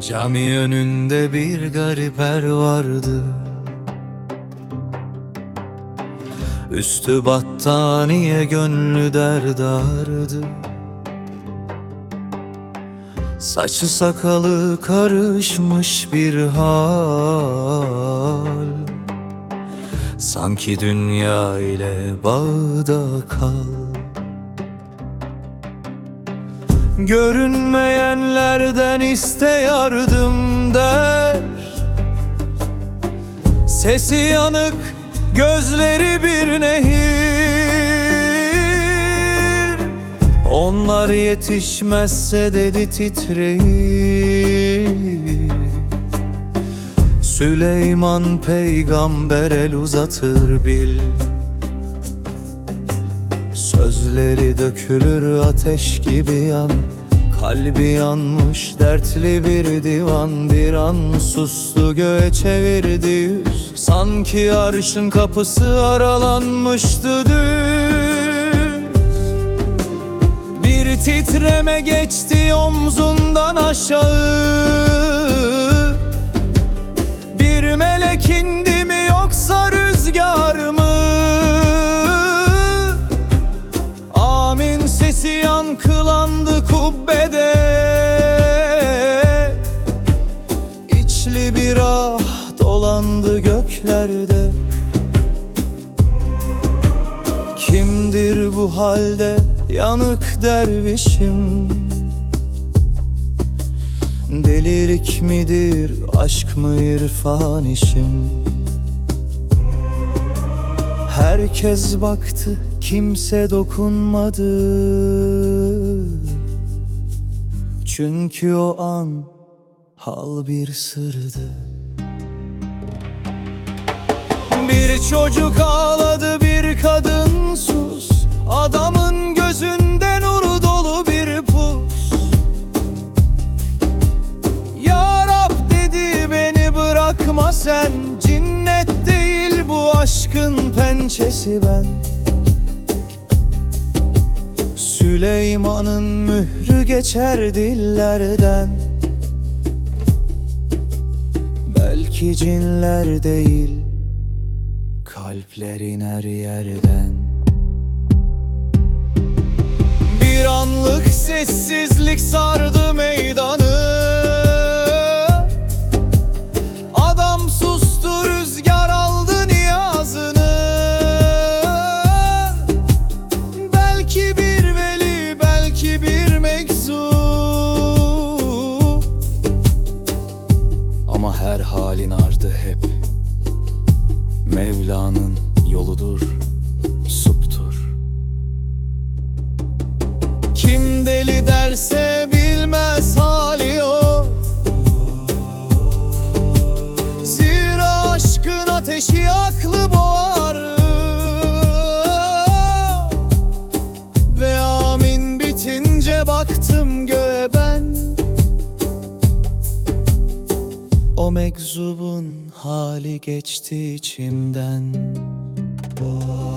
Cami önünde bir gariper vardı. Üstü battaniye gönlü derdardı. Saçı sakalı karışmış bir hal. Sanki dünya ile bağda kal Görünmeyenlerden iste yardım der. Sesi yanık, gözleri bir nehir. Onlar yetişmezse dedi titreyir Süleyman peygamber el uzatır bil Sözleri dökülür ateş gibi yan. Kalbi yanmış dertli bir divan. Bir an sustu göğe çevirdi yüz. Sanki arşın kapısı aralanmıştı düz Bir titreme geçti omzundan aşağı yankılandı kubbede. İçli bir ah dolandı göklerde. Kimdir bu halde yanık dervişim? Delilik midir aşk mı irfan işim? Herkes baktı kimse dokunmadı. Çünkü o an hal bir sırdı. Bir çocuk ağladı bir kadın sus. Adamın gözünde nuru dolu bir pus. Ya Rab dedi beni bırakma sen. Cinnet değil bu aşkın pençesi ben Süleyman'ın mührü geçer dillerden. Belki cinler değil Kalpler iner yerden. Bir anlık sessizlik sardı halin ardı hep. Mevla'nın yoludur suptur. Kim deli derse bilmez hali o. Zira aşkın ateşi aklı boğar Ve amin bitince baktım göğe meczubun hali geçti içimden. Oh.